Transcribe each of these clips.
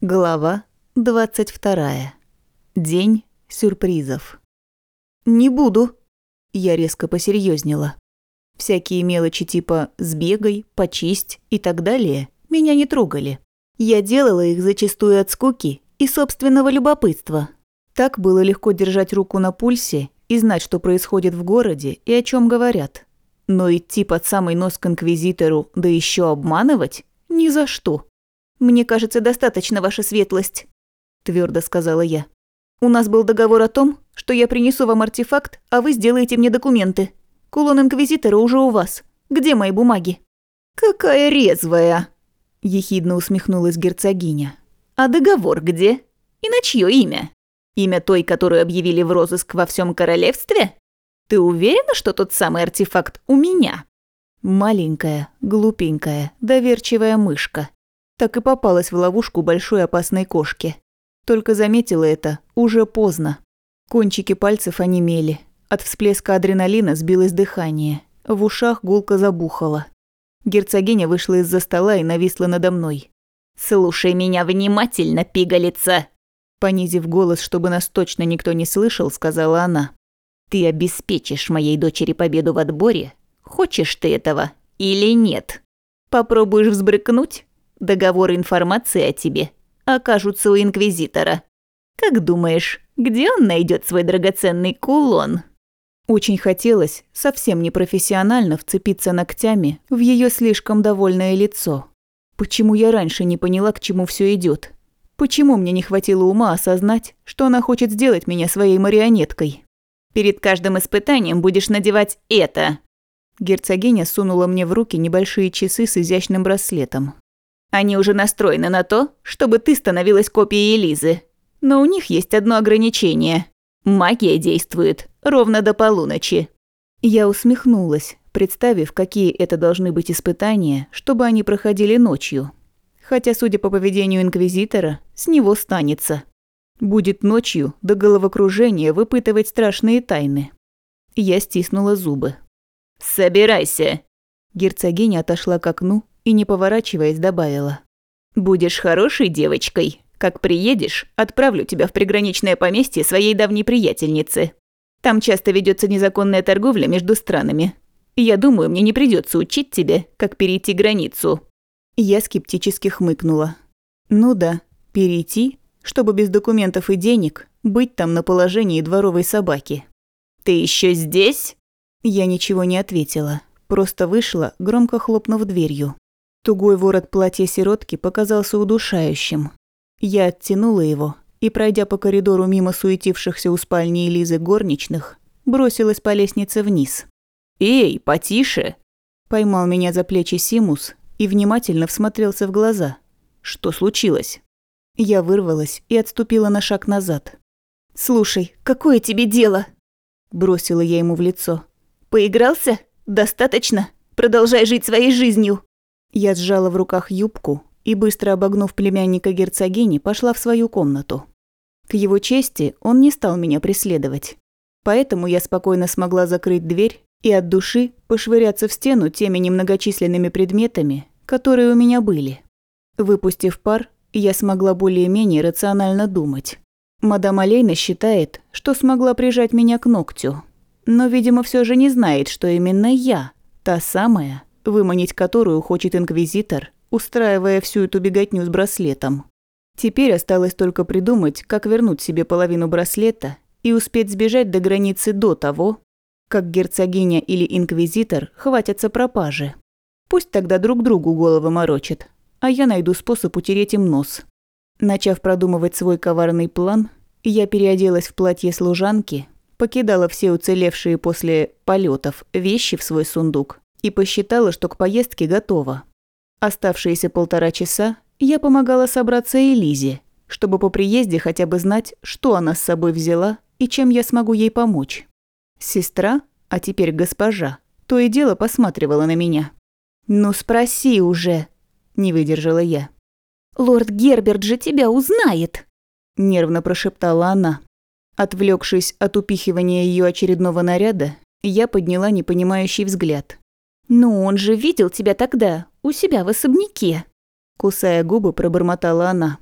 Глава 22. День сюрпризов. «Не буду», – я резко посерьезнела. Всякие мелочи типа «сбегай», «почисть» и так далее меня не трогали. Я делала их зачастую от скуки и собственного любопытства. Так было легко держать руку на пульсе и знать, что происходит в городе и о чем говорят. Но идти под самый нос к инквизитору, да еще обманывать – ни за что. «Мне кажется, достаточно, ваша светлость», – твердо сказала я. «У нас был договор о том, что я принесу вам артефакт, а вы сделаете мне документы. Кулон Инквизитора уже у вас. Где мои бумаги?» «Какая резвая!» – ехидно усмехнулась герцогиня. «А договор где? И на чье имя? Имя той, которую объявили в розыск во всем королевстве? Ты уверена, что тот самый артефакт у меня?» Маленькая, глупенькая, доверчивая мышка так и попалась в ловушку большой опасной кошки. Только заметила это уже поздно. Кончики пальцев онемели. От всплеска адреналина сбилось дыхание. В ушах гулко забухало. Герцогиня вышла из-за стола и нависла надо мной. «Слушай меня внимательно, пигалица!» Понизив голос, чтобы нас точно никто не слышал, сказала она. «Ты обеспечишь моей дочери победу в отборе? Хочешь ты этого или нет? Попробуешь взбрыкнуть? Договор информации о тебе окажутся у Инквизитора. Как думаешь, где он найдет свой драгоценный кулон?» Очень хотелось совсем непрофессионально вцепиться ногтями в ее слишком довольное лицо. Почему я раньше не поняла, к чему все идет? Почему мне не хватило ума осознать, что она хочет сделать меня своей марионеткой? Перед каждым испытанием будешь надевать это. Герцогиня сунула мне в руки небольшие часы с изящным браслетом. Они уже настроены на то, чтобы ты становилась копией Элизы. Но у них есть одно ограничение. Магия действует ровно до полуночи. Я усмехнулась, представив, какие это должны быть испытания, чтобы они проходили ночью. Хотя, судя по поведению Инквизитора, с него станется. Будет ночью до головокружения выпытывать страшные тайны. Я стиснула зубы. «Собирайся!» Герцогиня отошла к окну и, не поворачиваясь, добавила. «Будешь хорошей девочкой. Как приедешь, отправлю тебя в приграничное поместье своей давней приятельницы. Там часто ведется незаконная торговля между странами. Я думаю, мне не придется учить тебе, как перейти границу». Я скептически хмыкнула. «Ну да, перейти, чтобы без документов и денег быть там на положении дворовой собаки». «Ты еще здесь?» Я ничего не ответила, просто вышла, громко хлопнув дверью. Тугой ворот платья сиротки показался удушающим. Я оттянула его и, пройдя по коридору мимо суетившихся у спальни Элизы горничных, бросилась по лестнице вниз. «Эй, потише!» Поймал меня за плечи Симус и внимательно всмотрелся в глаза. «Что случилось?» Я вырвалась и отступила на шаг назад. «Слушай, какое тебе дело?» Бросила я ему в лицо. «Поигрался? Достаточно? Продолжай жить своей жизнью!» Я сжала в руках юбку и, быстро обогнув племянника герцогини, пошла в свою комнату. К его чести он не стал меня преследовать. Поэтому я спокойно смогла закрыть дверь и от души пошвыряться в стену теми немногочисленными предметами, которые у меня были. Выпустив пар, я смогла более-менее рационально думать. Мадам Алейна считает, что смогла прижать меня к ногтю, но, видимо, все же не знает, что именно я, та самая, выманить которую хочет Инквизитор, устраивая всю эту беготню с браслетом. Теперь осталось только придумать, как вернуть себе половину браслета и успеть сбежать до границы до того, как герцогиня или инквизитор хватятся пропажи. Пусть тогда друг другу головы морочат, а я найду способ утереть им нос. Начав продумывать свой коварный план, я переоделась в платье служанки, покидала все уцелевшие после полетов вещи в свой сундук и посчитала, что к поездке готова. Оставшиеся полтора часа я помогала собраться Элизе, чтобы по приезде хотя бы знать, что она с собой взяла и чем я смогу ей помочь. Сестра, а теперь госпожа, то и дело посматривала на меня. «Ну спроси уже», – не выдержала я. «Лорд Герберт же тебя узнает», – нервно прошептала она. Отвлекшись от упихивания ее очередного наряда, я подняла непонимающий взгляд. «Ну, он же видел тебя тогда, у себя в особняке», – кусая губы, пробормотала она.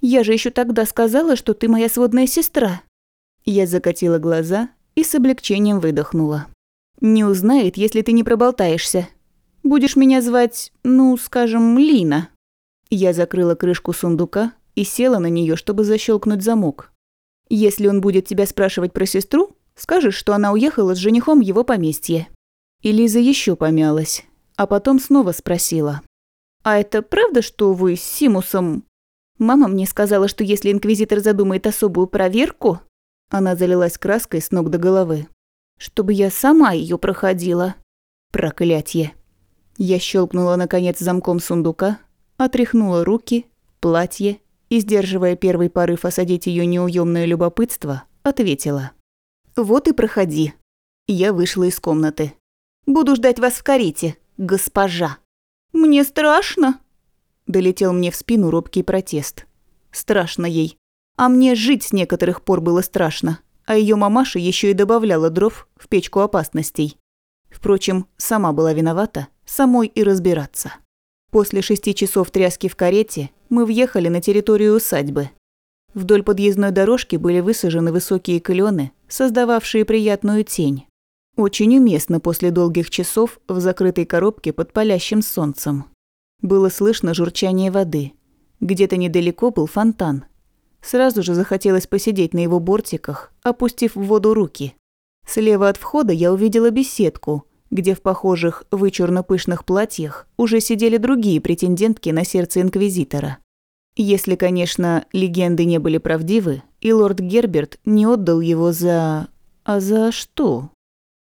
Я же еще тогда сказала, что ты моя сводная сестра». Я закатила глаза и с облегчением выдохнула. «Не узнает, если ты не проболтаешься. Будешь меня звать, ну, скажем, Лина». Я закрыла крышку сундука и села на нее, чтобы защелкнуть замок. «Если он будет тебя спрашивать про сестру, скажешь, что она уехала с женихом в его поместье». И Лиза еще помялась, а потом снова спросила. «А это правда, что вы с Симусом...» «Мама мне сказала, что если инквизитор задумает особую проверку...» Она залилась краской с ног до головы. «Чтобы я сама ее проходила». Проклятье. Я щелкнула наконец замком сундука, отряхнула руки, платье и, сдерживая первый порыв осадить ее неуемное любопытство, ответила. «Вот и проходи». Я вышла из комнаты. «Буду ждать вас в карете, госпожа». «Мне страшно», – долетел мне в спину робкий протест. «Страшно ей. А мне жить с некоторых пор было страшно, а ее мамаша еще и добавляла дров в печку опасностей. Впрочем, сама была виновата, самой и разбираться. После шести часов тряски в карете мы въехали на территорию усадьбы. Вдоль подъездной дорожки были высажены высокие клены, создававшие приятную тень. Очень уместно после долгих часов в закрытой коробке под палящим солнцем. Было слышно журчание воды. Где-то недалеко был фонтан. Сразу же захотелось посидеть на его бортиках, опустив в воду руки. Слева от входа я увидела беседку, где в похожих вычурно-пышных платьях уже сидели другие претендентки на сердце Инквизитора. Если, конечно, легенды не были правдивы, и лорд Герберт не отдал его за... А за что?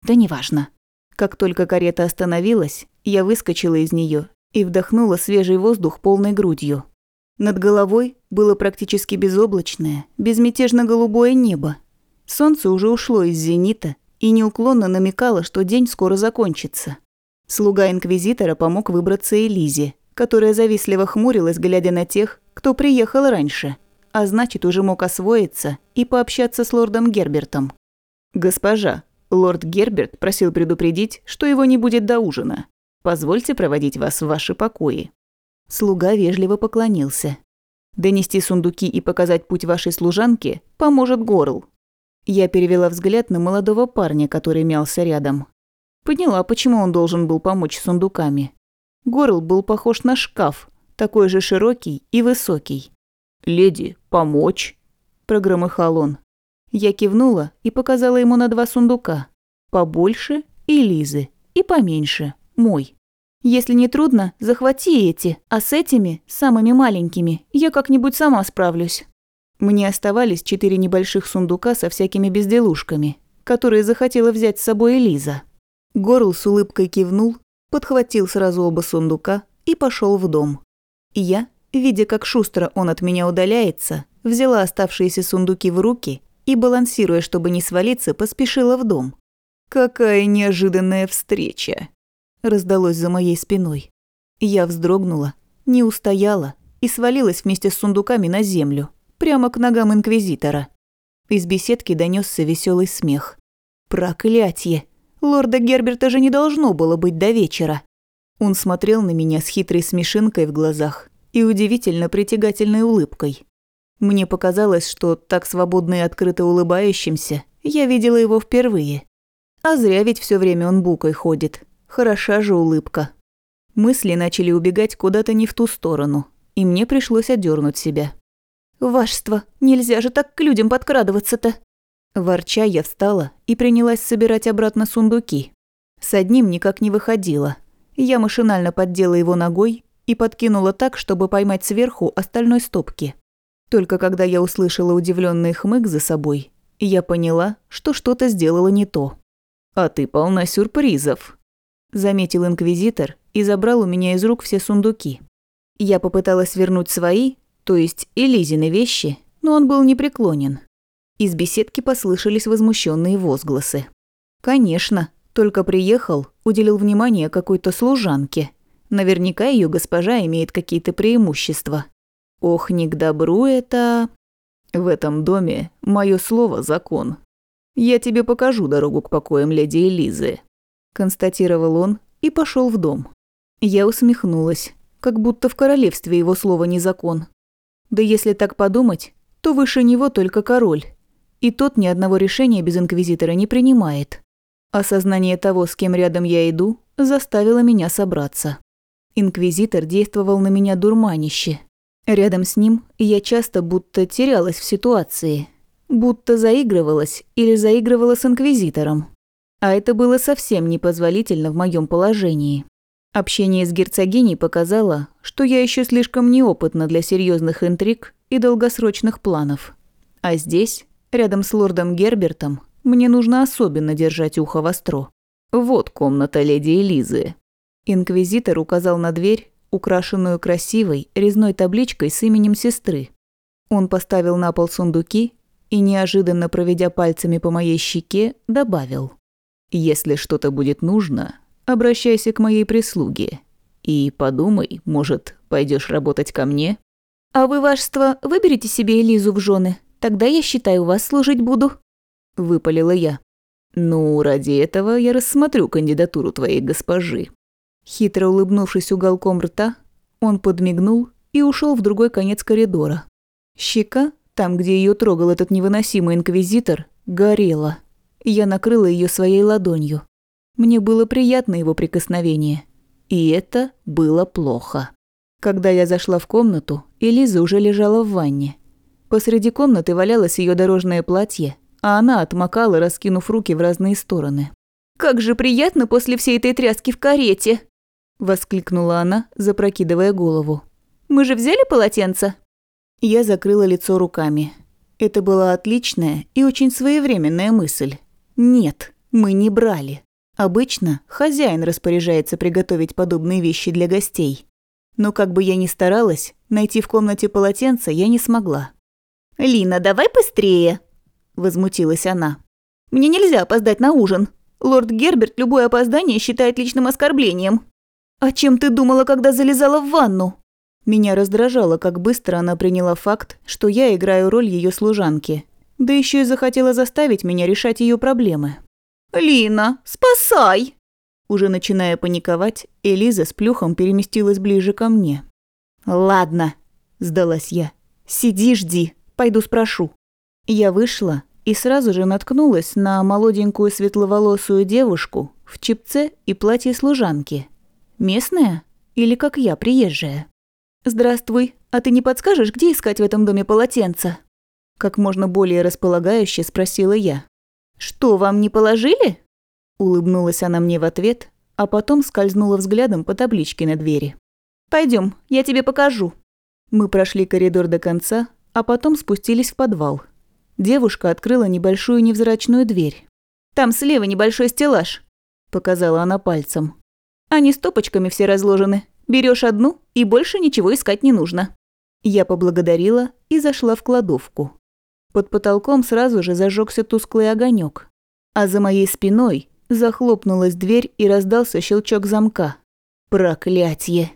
Да неважно. Как только карета остановилась, я выскочила из нее и вдохнула свежий воздух полной грудью. Над головой было практически безоблачное, безмятежно-голубое небо. Солнце уже ушло из зенита и неуклонно намекало, что день скоро закончится. Слуга инквизитора помог выбраться Элизе, которая завистливо хмурилась, глядя на тех, кто приехал раньше, а значит, уже мог освоиться и пообщаться с лордом Гербертом. «Госпожа, Лорд Герберт просил предупредить, что его не будет до ужина. Позвольте проводить вас в ваши покои». Слуга вежливо поклонился. «Донести сундуки и показать путь вашей служанке поможет Горл». Я перевела взгляд на молодого парня, который мялся рядом. Поняла, почему он должен был помочь сундуками. Горл был похож на шкаф, такой же широкий и высокий. «Леди, помочь?» – прогромыхал он. Я кивнула и показала ему на два сундука. Побольше и Лизы, и поменьше мой. Если не трудно, захвати эти, а с этими, самыми маленькими, я как-нибудь сама справлюсь. Мне оставались четыре небольших сундука со всякими безделушками, которые захотела взять с собой Элиза. Горл с улыбкой кивнул, подхватил сразу оба сундука и пошел в дом. Я, видя, как шустро он от меня удаляется, взяла оставшиеся сундуки в руки и, балансируя, чтобы не свалиться, поспешила в дом. «Какая неожиданная встреча!» раздалось за моей спиной. Я вздрогнула, не устояла и свалилась вместе с сундуками на землю, прямо к ногам инквизитора. Из беседки донесся веселый смех. Проклятье! Лорда Герберта же не должно было быть до вечера. Он смотрел на меня с хитрой смешинкой в глазах и удивительно притягательной улыбкой. Мне показалось, что так свободно и открыто улыбающимся я видела его впервые. А зря ведь все время он букой ходит. Хороша же улыбка. Мысли начали убегать куда-то не в ту сторону, и мне пришлось одернуть себя. «Вашество, нельзя же так к людям подкрадываться-то!» Ворча я встала и принялась собирать обратно сундуки. С одним никак не выходила. Я машинально поддела его ногой и подкинула так, чтобы поймать сверху остальной стопки. Только когда я услышала удивленный хмык за собой, я поняла, что что-то сделала не то. «А ты полна сюрпризов», – заметил инквизитор и забрал у меня из рук все сундуки. Я попыталась вернуть свои, то есть Элизины вещи, но он был непреклонен. Из беседки послышались возмущенные возгласы. Конечно, только приехал, уделил внимание какой-то служанке. Наверняка ее госпожа имеет какие-то преимущества. Ох, не к добру это... В этом доме мое слово – закон. Я тебе покажу дорогу к покоям леди Элизы», – констатировал он и пошел в дом. Я усмехнулась, как будто в королевстве его слово не закон. Да если так подумать, то выше него только король. И тот ни одного решения без инквизитора не принимает. Осознание того, с кем рядом я иду, заставило меня собраться. Инквизитор действовал на меня дурманище. Рядом с ним я часто будто терялась в ситуации, будто заигрывалась или заигрывала с инквизитором. А это было совсем непозволительно в моем положении. Общение с герцогиней показало, что я еще слишком неопытна для серьезных интриг и долгосрочных планов. А здесь, рядом с лордом Гербертом, мне нужно особенно держать ухо востро. Вот комната леди Элизы. Инквизитор указал на дверь, украшенную красивой резной табличкой с именем сестры. Он поставил на пол сундуки и, неожиданно проведя пальцами по моей щеке, добавил. «Если что-то будет нужно, обращайся к моей прислуге. И подумай, может, пойдешь работать ко мне?» «А вы, вашество, выберите себе Элизу в жены. Тогда я считаю, вас служить буду», – выпалила я. «Ну, ради этого я рассмотрю кандидатуру твоей госпожи», Хитро улыбнувшись уголком рта, он подмигнул и ушел в другой конец коридора. Щека, там, где ее трогал этот невыносимый инквизитор, горела. Я накрыла ее своей ладонью. Мне было приятно его прикосновение. И это было плохо. Когда я зашла в комнату, Элиза уже лежала в ванне. Посреди комнаты валялось ее дорожное платье, а она отмокала, раскинув руки в разные стороны. «Как же приятно после всей этой тряски в карете!» – воскликнула она, запрокидывая голову. «Мы же взяли полотенце?» Я закрыла лицо руками. Это была отличная и очень своевременная мысль. Нет, мы не брали. Обычно хозяин распоряжается приготовить подобные вещи для гостей. Но как бы я ни старалась, найти в комнате полотенце я не смогла. «Лина, давай быстрее!» – возмутилась она. «Мне нельзя опоздать на ужин. Лорд Герберт любое опоздание считает личным оскорблением». «А чем ты думала, когда залезала в ванну?» Меня раздражало, как быстро она приняла факт, что я играю роль ее служанки. Да еще и захотела заставить меня решать ее проблемы. «Лина, спасай!» Уже начиная паниковать, Элиза с плюхом переместилась ближе ко мне. «Ладно», – сдалась я. «Сиди, жди, пойду спрошу». Я вышла и сразу же наткнулась на молоденькую светловолосую девушку в чипце и платье служанки – Местная? Или как я, приезжая? «Здравствуй, а ты не подскажешь, где искать в этом доме полотенца?» Как можно более располагающе спросила я. «Что, вам не положили?» Улыбнулась она мне в ответ, а потом скользнула взглядом по табличке на двери. Пойдем, я тебе покажу». Мы прошли коридор до конца, а потом спустились в подвал. Девушка открыла небольшую невзрачную дверь. «Там слева небольшой стеллаж», – показала она пальцем. Они стопочками все разложены. Берешь одну, и больше ничего искать не нужно». Я поблагодарила и зашла в кладовку. Под потолком сразу же зажегся тусклый огонек, а за моей спиной захлопнулась дверь и раздался щелчок замка. Проклятье!